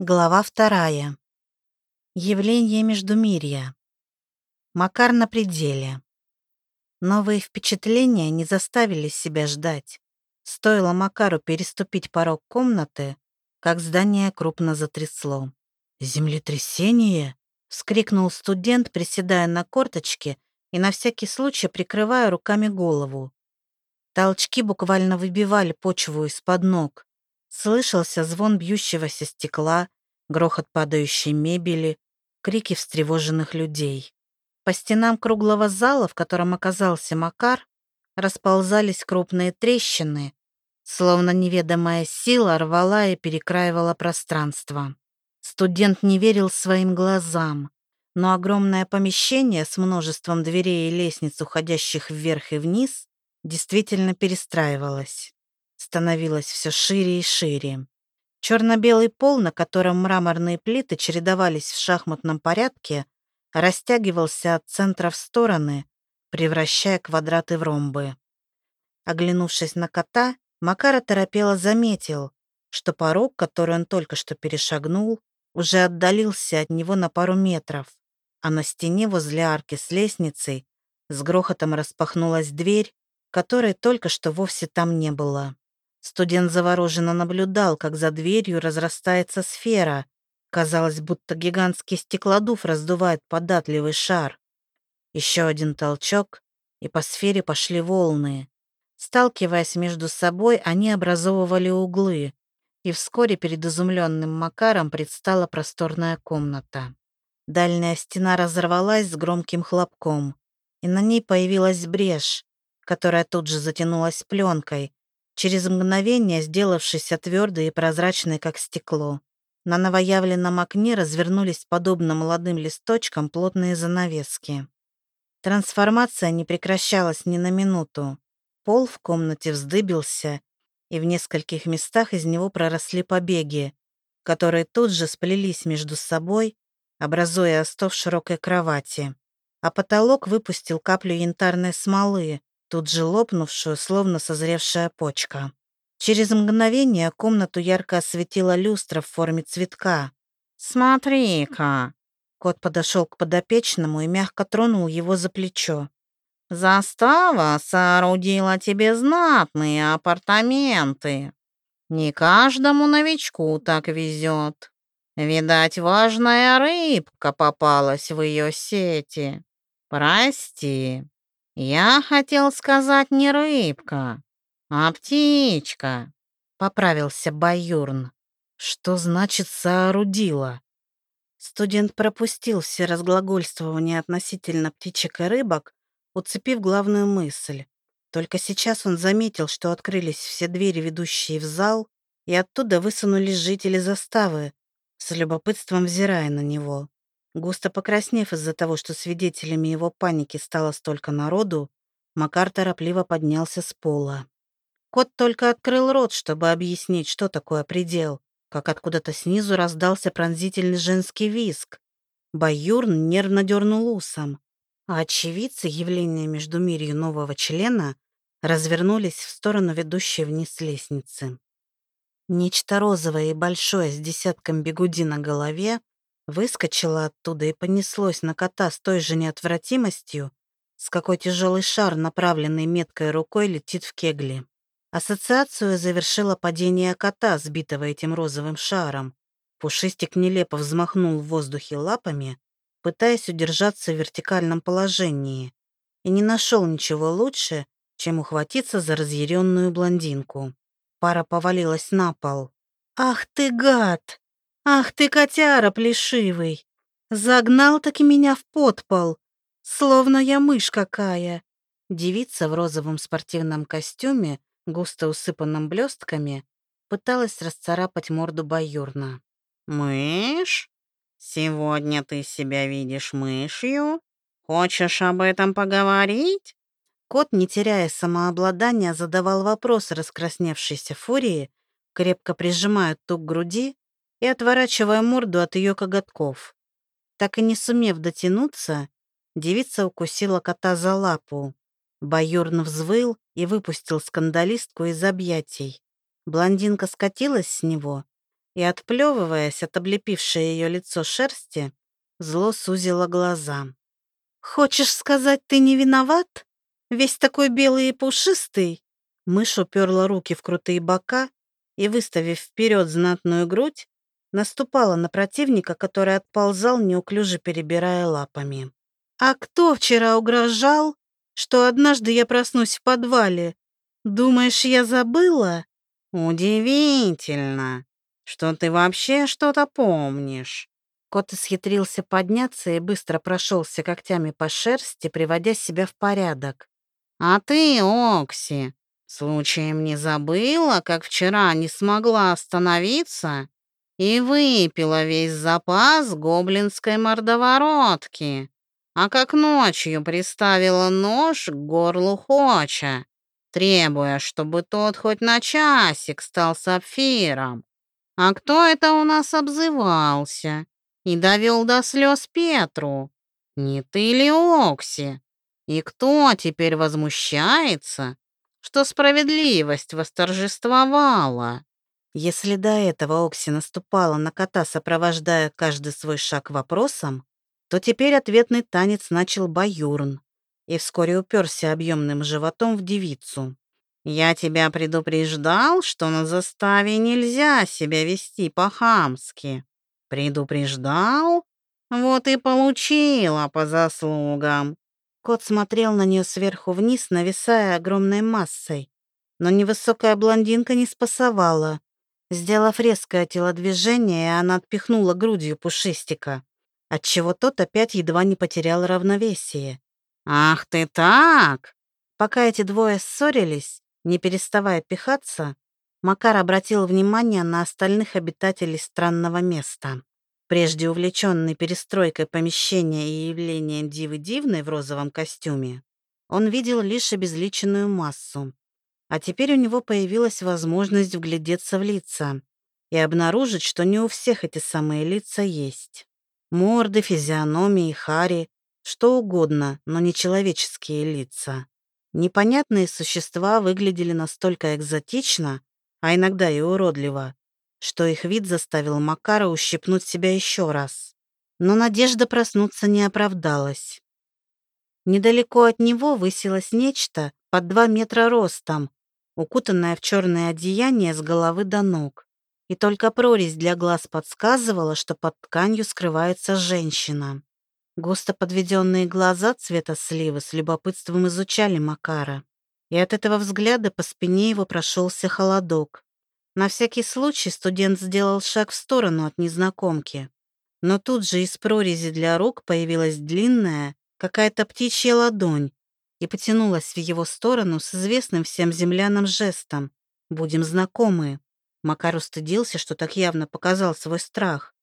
Глава вторая. Явление Междумирья. Макар на пределе. Новые впечатления не заставили себя ждать. Стоило Макару переступить порог комнаты, как здание крупно затрясло. «Землетрясение?» — вскрикнул студент, приседая на корточки и на всякий случай прикрывая руками голову. Толчки буквально выбивали почву из-под ног. Слышался звон бьющегося стекла, грохот падающей мебели, крики встревоженных людей. По стенам круглого зала, в котором оказался Макар, расползались крупные трещины, словно неведомая сила рвала и перекраивала пространство. Студент не верил своим глазам, но огромное помещение с множеством дверей и лестниц, уходящих вверх и вниз, действительно перестраивалось становилось все шире и шире. Черно-белый пол, на котором мраморные плиты чередовались в шахматном порядке, растягивался от центра в стороны, превращая квадраты в ромбы. Оглянувшись на кота, Макара торопело заметил, что порог, который он только что перешагнул, уже отдалился от него на пару метров, а на стене возле арки с лестницей с грохотом распахнулась дверь, которой только что вовсе там не было. Студент завороженно наблюдал, как за дверью разрастается сфера. Казалось, будто гигантский стеклодув раздувает податливый шар. Еще один толчок, и по сфере пошли волны. Сталкиваясь между собой, они образовывали углы, и вскоре перед изумленным Макаром предстала просторная комната. Дальняя стена разорвалась с громким хлопком, и на ней появилась брешь, которая тут же затянулась пленкой, через мгновение сделавшейся твердой и прозрачной, как стекло. На новоявленном окне развернулись подобно молодым листочкам плотные занавески. Трансформация не прекращалась ни на минуту. Пол в комнате вздыбился, и в нескольких местах из него проросли побеги, которые тут же сплелись между собой, образуя остов широкой кровати. А потолок выпустил каплю янтарной смолы, тут же лопнувшую, словно созревшая почка. Через мгновение комнату ярко осветила люстра в форме цветка. «Смотри-ка!» Кот подошел к подопечному и мягко тронул его за плечо. «Застава соорудила тебе знатные апартаменты. Не каждому новичку так везет. Видать, важная рыбка попалась в ее сети. Прости, «Я хотел сказать не рыбка, а птичка», — поправился Баюрн. «Что значит соорудила?» Студент пропустил все разглагольствования относительно птичек и рыбок, уцепив главную мысль. Только сейчас он заметил, что открылись все двери, ведущие в зал, и оттуда высунулись жители заставы, с любопытством взирая на него. Густо покраснев из-за того, что свидетелями его паники стало столько народу, Макар торопливо поднялся с пола. Кот только открыл рот, чтобы объяснить, что такое предел, как откуда-то снизу раздался пронзительный женский визг. Баюрн нервно дернул усом, а очевидцы явления междумирью нового члена развернулись в сторону ведущей вниз лестницы. Нечто розовое и большое с десятком бегуди на голове Выскочило оттуда и понеслось на кота с той же неотвратимостью, с какой тяжелый шар, направленный меткой рукой, летит в кегли. Ассоциацию завершило падение кота, сбитого этим розовым шаром. Пушистик нелепо взмахнул в воздухе лапами, пытаясь удержаться в вертикальном положении, и не нашел ничего лучше, чем ухватиться за разъяренную блондинку. Пара повалилась на пол. «Ах ты гад!» «Ах ты, котяра плешивый! Загнал-таки меня в подпол, словно я мышь какая!» Девица в розовом спортивном костюме, густо усыпанном блестками, пыталась расцарапать морду Баюрна. «Мышь? Сегодня ты себя видишь мышью? Хочешь об этом поговорить?» Кот, не теряя самообладания, задавал вопрос раскрасневшейся фурии, крепко прижимая ту к груди и отворачивая морду от ее коготков. Так и не сумев дотянуться, девица укусила кота за лапу. Баюрн взвыл и выпустил скандалистку из объятий. Блондинка скатилась с него и, отплевываясь от облепившей ее лицо шерсти, зло сузила глаза. «Хочешь сказать, ты не виноват? Весь такой белый и пушистый?» Мышь уперла руки в крутые бока и, выставив вперед знатную грудь, наступала на противника, который отползал, неуклюже перебирая лапами. «А кто вчера угрожал, что однажды я проснусь в подвале? Думаешь, я забыла?» «Удивительно, что ты вообще что-то помнишь». Кот исхитрился подняться и быстро прошелся когтями по шерсти, приводя себя в порядок. «А ты, Окси, случаем не забыла, как вчера не смогла остановиться и выпила весь запас гоблинской мордоворотки, а как ночью приставила нож к горлу Хоча, требуя, чтобы тот хоть на часик стал сапфиром. А кто это у нас обзывался и довел до слез Петру? Не ты ли, Окси? И кто теперь возмущается, что справедливость восторжествовала? Если до этого Окси наступала на кота, сопровождая каждый свой шаг вопросом, то теперь ответный танец начал Баюрн и вскоре уперся объемным животом в девицу. «Я тебя предупреждал, что на заставе нельзя себя вести по-хамски. Предупреждал? Вот и получила по заслугам». Кот смотрел на нее сверху вниз, нависая огромной массой. Но невысокая блондинка не спасовала. Сделав резкое телодвижение, она отпихнула грудью пушистика, отчего тот опять едва не потерял равновесие. «Ах ты так!» Пока эти двое ссорились, не переставая пихаться, Макар обратил внимание на остальных обитателей странного места. Прежде увлеченный перестройкой помещения и явлением Дивы Дивной в розовом костюме, он видел лишь обезличенную массу, а теперь у него появилась возможность вглядеться в лица и обнаружить, что не у всех эти самые лица есть. Морды, физиономии, хари, что угодно, но не человеческие лица. Непонятные существа выглядели настолько экзотично, а иногда и уродливо, что их вид заставил Макара ущипнуть себя еще раз. Но надежда проснуться не оправдалась. Недалеко от него высилось нечто под два метра ростом, укутанное в черное одеяние с головы до ног. И только прорезь для глаз подсказывала, что под тканью скрывается женщина. Густо подведенные глаза цвета сливы с любопытством изучали Макара. И от этого взгляда по спине его прошелся холодок. На всякий случай студент сделал шаг в сторону от незнакомки. Но тут же из прорези для рук появилась длинная, какая-то птичья ладонь и потянулась в его сторону с известным всем землянам жестом «Будем знакомы». Макар устыдился, что так явно показал свой страх,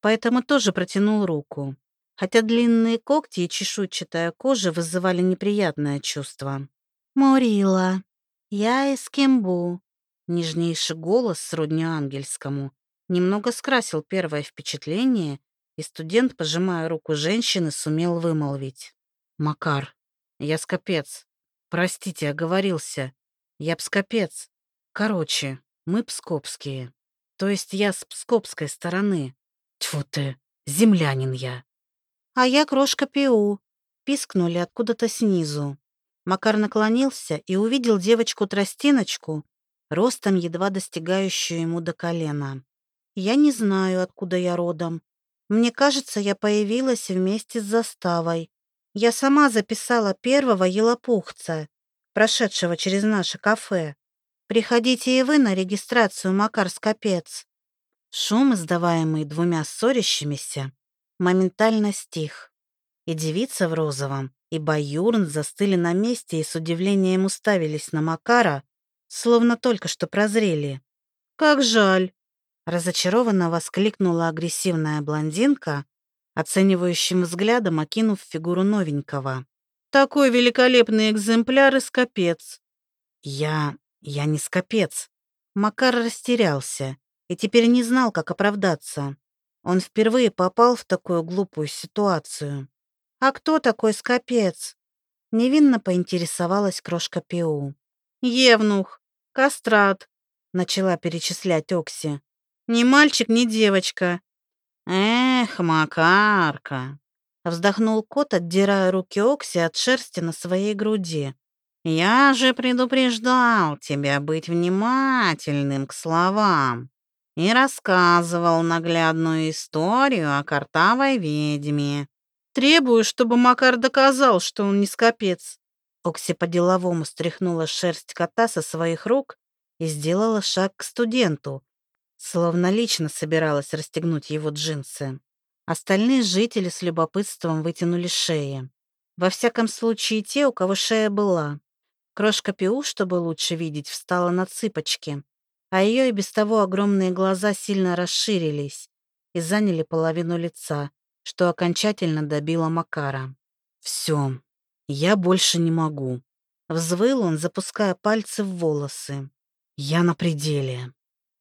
поэтому тоже протянул руку, хотя длинные когти и чешуйчатая кожа вызывали неприятное чувство. «Морила, я из Кембу», Нежнейший голос, сродни ангельскому, немного скрасил первое впечатление, и студент, пожимая руку женщины, сумел вымолвить. «Макар, я скопец. Простите, оговорился. Я пскопец. Короче, мы пскопские. То есть я с пскопской стороны. Тьфу ты, землянин я». «А я крошка Пиу», — пискнули откуда-то снизу. Макар наклонился и увидел девочку-тростиночку, ростом едва достигающую ему до колена. Я не знаю, откуда я родом. Мне кажется, я появилась вместе с заставой. Я сама записала первого елопухца, прошедшего через наше кафе. Приходите и вы на регистрацию, Макар Скопец. Шум, издаваемый двумя ссорящимися, моментально стих. И девица в розовом, и Баюрн застыли на месте и с удивлением уставились на Макара, словно только что прозрели. «Как жаль!» — разочарованно воскликнула агрессивная блондинка, оценивающим взглядом окинув фигуру новенького. «Такой великолепный экземпляр и скопец!» «Я... я не скопец!» Макар растерялся и теперь не знал, как оправдаться. Он впервые попал в такую глупую ситуацию. «А кто такой скопец?» Невинно поинтересовалась крошка Пиу. «Евнух, кастрат», — начала перечислять Окси. Ни мальчик, ни девочка. Эх, Макарка. Вздохнул кот, отдирая руки Окси от шерсти на своей груди. Я же предупреждал тебя быть внимательным к словам и рассказывал наглядную историю о картавой ведьме. Требую, чтобы Макар доказал, что он не скопец. Окси по-деловому стряхнула шерсть кота со своих рук и сделала шаг к студенту, словно лично собиралась расстегнуть его джинсы. Остальные жители с любопытством вытянули шеи. Во всяком случае, те, у кого шея была. Крошка Пиу, чтобы лучше видеть, встала на цыпочки, а ее и без того огромные глаза сильно расширились и заняли половину лица, что окончательно добило Макара. «Все, я больше не могу», — взвыл он, запуская пальцы в волосы. «Я на пределе».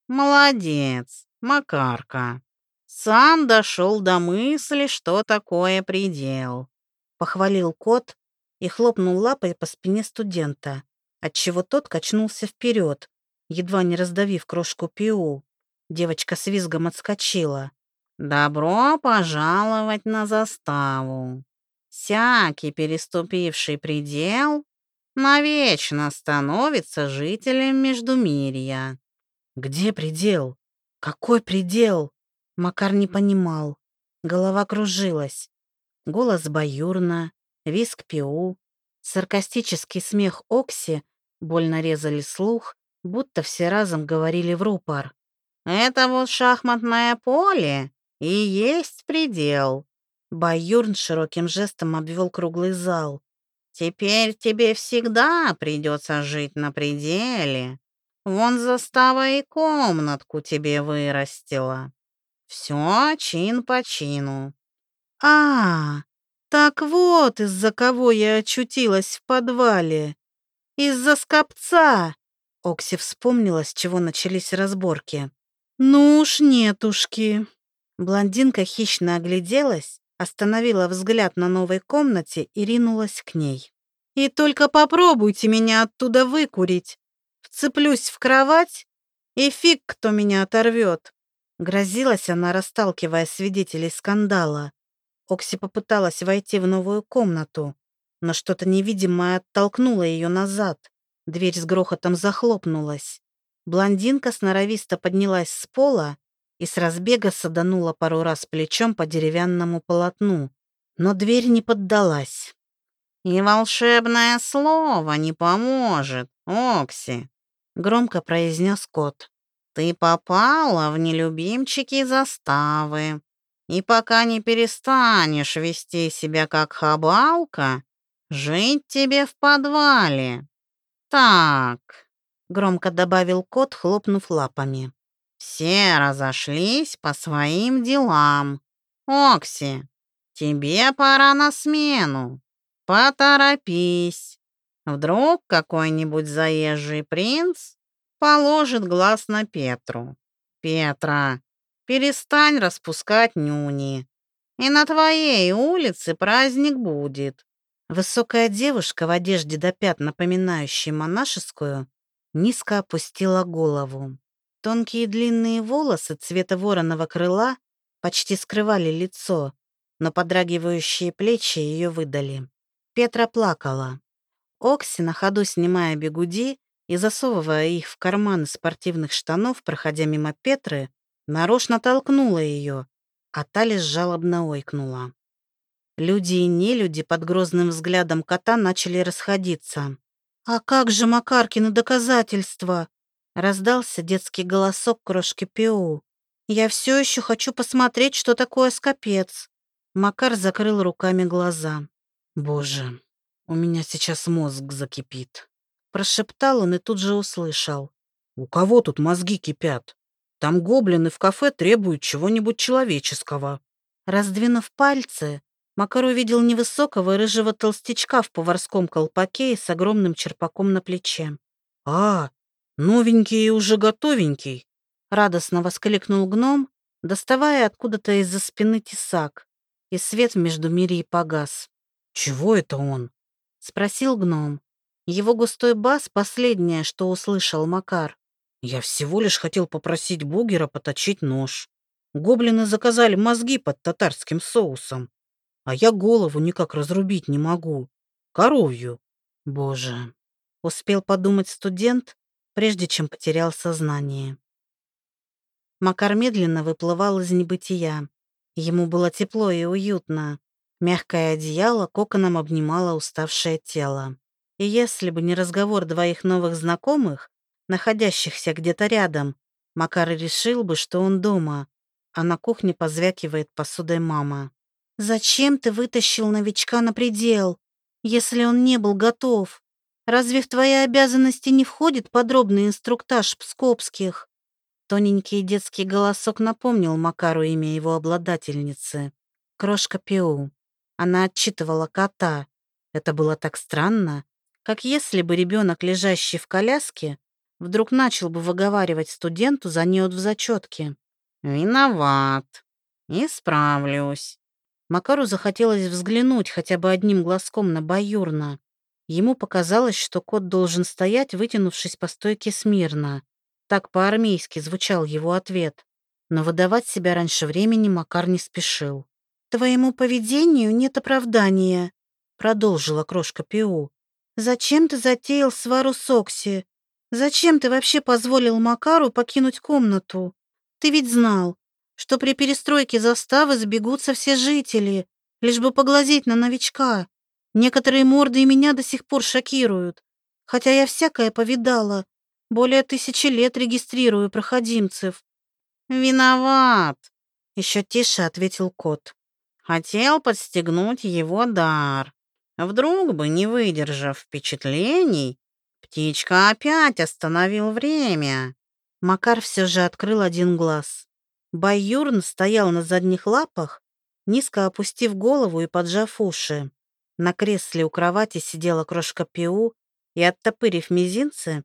«Молодец, Макарка. Сам дошел до мысли, что такое предел», — похвалил кот, и хлопнул лапой по спине студента, отчего тот качнулся вперед, едва не раздавив крошку Пиу. Девочка с визгом отскочила. «Добро пожаловать на заставу. Всякий, переступивший предел, навечно становится жителем Междумирья». «Где предел? Какой предел?» Макар не понимал. Голова кружилась. Голос баюрно, виск Пиу, саркастический смех Окси больно резали слух, будто все разом говорили в рупор. «Это вот шахматное поле и есть предел». Баюрн широким жестом обвел круглый зал. «Теперь тебе всегда придется жить на пределе. Вон застава и комнатку тебе вырастила. Все чин по чину». «А, так вот, из-за кого я очутилась в подвале. Из-за скопца. Окси вспомнила, с чего начались разборки. Ну уж нетушки. Блондинка хищно огляделась, остановила взгляд на новой комнате и ринулась к ней. И только попробуйте меня оттуда выкурить. Вцеплюсь в кровать, и фиг кто меня оторвет. Грозилась она, расталкивая свидетелей скандала. Окси попыталась войти в новую комнату, но что-то невидимое оттолкнуло ее назад. Дверь с грохотом захлопнулась. Блондинка сноровисто поднялась с пола и с разбега саданула пару раз плечом по деревянному полотну, но дверь не поддалась. «И волшебное слово не поможет, Окси», — громко произнес кот. «Ты попала в нелюбимчики заставы. И пока не перестанешь вести себя как хабалка, жить тебе в подвале. Так, громко добавил кот, хлопнув лапами. Все разошлись по своим делам. Окси, тебе пора на смену. Поторопись. Вдруг какой-нибудь заезжий принц положит глаз на Петру. Петра, Перестань распускать нюни. И на твоей улице праздник будет. Высокая девушка в одежде до пят, напоминающей монашескую, низко опустила голову. Тонкие длинные волосы цвета вороного крыла почти скрывали лицо, но подрагивающие плечи ее выдали. Петра плакала. Окси, на ходу снимая бегуди и засовывая их в карманы спортивных штанов, проходя мимо Петры, нарочно толкнула ее, а та жалобно ойкнула. Люди и нелюди под грозным взглядом кота начали расходиться. «А как же Макаркины доказательства?» Раздался детский голосок крошки Пиу. «Я все еще хочу посмотреть, что такое скопец». Макар закрыл руками глаза. «Боже, у меня сейчас мозг закипит». Прошептал он и тут же услышал. «У кого тут мозги кипят?» Там гоблины в кафе требуют чего-нибудь человеческого». Раздвинув пальцы, Макар увидел невысокого рыжего толстячка в поварском колпаке и с огромным черпаком на плече. «А, новенький и уже готовенький!» — радостно воскликнул гном, доставая откуда-то из-за спины тесак, и свет в междумирии погас. «Чего это он?» — спросил гном. Его густой бас — последнее, что услышал Макар. Я всего лишь хотел попросить Бугера поточить нож. Гоблины заказали мозги под татарским соусом, а я голову никак разрубить не могу. Коровью. Боже. Успел подумать студент, прежде чем потерял сознание. Макар медленно выплывал из небытия. Ему было тепло и уютно. Мягкое одеяло коконом обнимало уставшее тело. И если бы не разговор двоих новых знакомых, находящихся где-то рядом, Макар решил бы, что он дома, а на кухне позвякивает посудой мама. «Зачем ты вытащил новичка на предел, если он не был готов? Разве в твои обязанности не входит подробный инструктаж пскопских?» Тоненький детский голосок напомнил Макару имя его обладательницы. Крошка Пиу. Она отчитывала кота. Это было так странно, как если бы ребенок, лежащий в коляске, вдруг начал бы выговаривать студенту за неуд в зачетке. «Виноват. Исправлюсь». Макару захотелось взглянуть хотя бы одним глазком на Баюрна. Ему показалось, что кот должен стоять, вытянувшись по стойке смирно. Так по-армейски звучал его ответ. Но выдавать себя раньше времени Макар не спешил. «Твоему поведению нет оправдания», — продолжила крошка Пиу. «Зачем ты затеял свару с Окси? Зачем ты вообще позволил Макару покинуть комнату? Ты ведь знал, что при перестройке заставы сбегутся все жители, лишь бы поглазеть на новичка. Некоторые морды и меня до сих пор шокируют, хотя я всякое повидала, более тысячи лет регистрирую проходимцев. «Виноват!» — еще тише ответил кот. «Хотел подстегнуть его дар. Вдруг бы, не выдержав впечатлений, птичка опять остановил время». Макар все же открыл один глаз. Байюрн стоял на задних лапах, низко опустив голову и поджав уши. На кресле у кровати сидела крошка Пиу и, оттопырив мизинцы,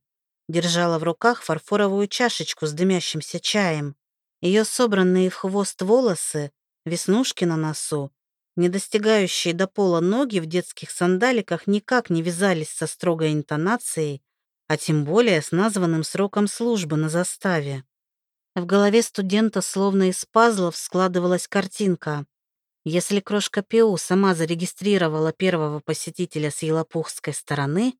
держала в руках фарфоровую чашечку с дымящимся чаем. Ее собранные в хвост волосы, веснушки на носу, не достигающие до пола ноги в детских сандаликах никак не вязались со строгой интонацией, а тем более с названным сроком службы на заставе. В голове студента словно из пазлов складывалась картинка. Если крошка Пиу сама зарегистрировала первого посетителя с Елопухской стороны,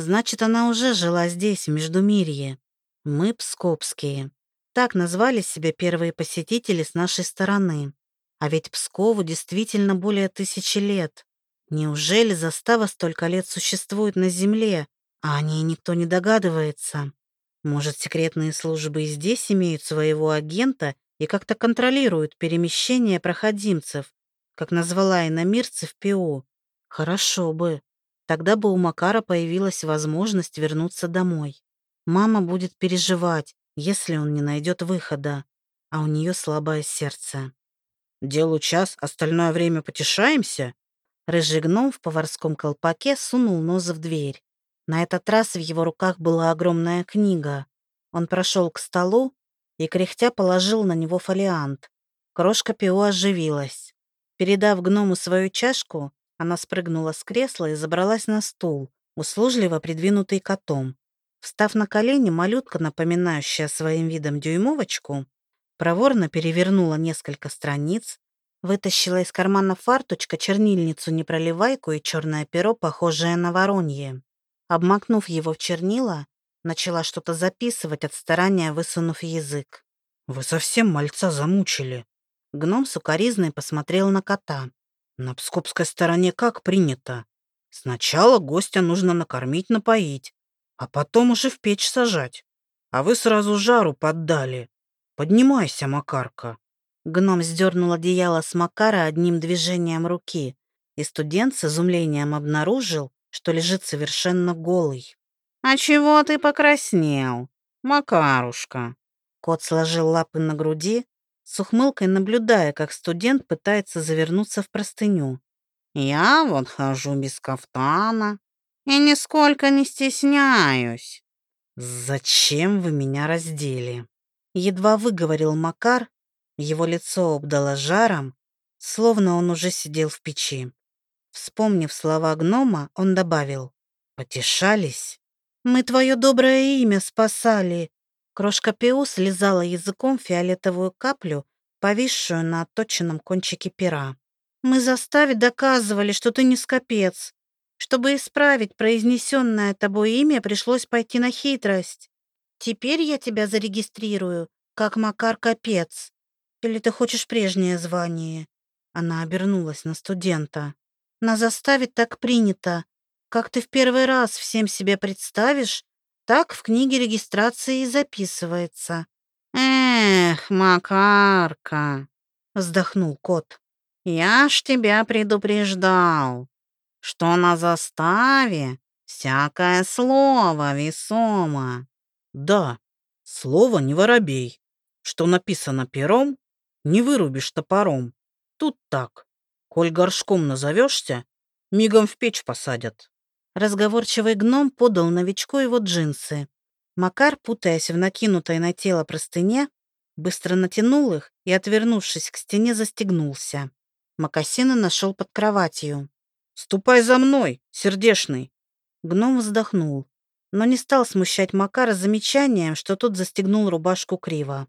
Значит, она уже жила здесь, в Междумирье. Мы пскопские. Так назвали себя первые посетители с нашей стороны. А ведь Пскову действительно более тысячи лет. Неужели застава столько лет существует на Земле, а о ней никто не догадывается? Может, секретные службы и здесь имеют своего агента и как-то контролируют перемещение проходимцев, как назвала иномирцев ПО? Хорошо бы. Тогда бы у Макара появилась возможность вернуться домой. Мама будет переживать, если он не найдет выхода, а у нее слабое сердце. «Делу час, остальное время потешаемся?» Рыжий гном в поварском колпаке сунул нос в дверь. На этот раз в его руках была огромная книга. Он прошел к столу и, кряхтя, положил на него фолиант. Крошка Пио оживилась. Передав гному свою чашку, она спрыгнула с кресла и забралась на стул, услужливо придвинутый котом. Встав на колени, малютка, напоминающая своим видом дюймовочку, проворно перевернула несколько страниц, вытащила из кармана фарточка чернильницу непроливайку и черное перо, похожее на воронье. Обмакнув его в чернила, начала что-то записывать от старания, высунув язык. «Вы совсем мальца замучили!» Гном сукоризной посмотрел на кота. На пскопской стороне как принято? Сначала гостя нужно накормить, напоить, а потом уже в печь сажать. А вы сразу жару поддали. Поднимайся, Макарка. Гном сдернул одеяло с Макара одним движением руки, и студент с изумлением обнаружил, что лежит совершенно голый. «А чего ты покраснел, Макарушка?» Кот сложил лапы на груди, с ухмылкой наблюдая, как студент пытается завернуться в простыню. «Я вот хожу без кафтана и нисколько не стесняюсь». «Зачем вы меня раздели?» Едва выговорил Макар, его лицо обдало жаром, словно он уже сидел в печи. Вспомнив слова гнома, он добавил. «Потешались? Мы твое доброе имя спасали. Крошка Пиу слезала языком фиолетовую каплю, повисшую на отточенном кончике пера. «Мы заставе доказывали, что ты не скопец. Чтобы исправить произнесенное тобой имя, пришлось пойти на хитрость. Теперь я тебя зарегистрирую, как Макар Капец. Или ты хочешь прежнее звание?» Она обернулась на студента. «На заставе так принято. Как ты в первый раз всем себе представишь, так в книге регистрации записывается». «Эх, Макарка!» — вздохнул кот. «Я ж тебя предупреждал, что на заставе всякое слово весомо». «Да, слово не воробей. Что написано пером, не вырубишь топором. Тут так. Коль горшком назовешься, мигом в печь посадят». Разговорчивый гном подал новичку его джинсы. Макар, путаясь в накинутой на тело простыне, быстро натянул их и, отвернувшись к стене, застегнулся. Макасины нашел под кроватью. «Ступай за мной, сердешный!» Гном вздохнул, но не стал смущать Макара замечанием, что тот застегнул рубашку криво.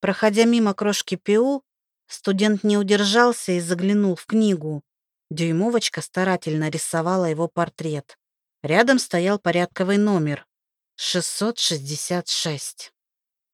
Проходя мимо крошки Пиу, студент не удержался и заглянул в книгу. Дюймовочка старательно рисовала его портрет. Рядом стоял порядковый номер — 666.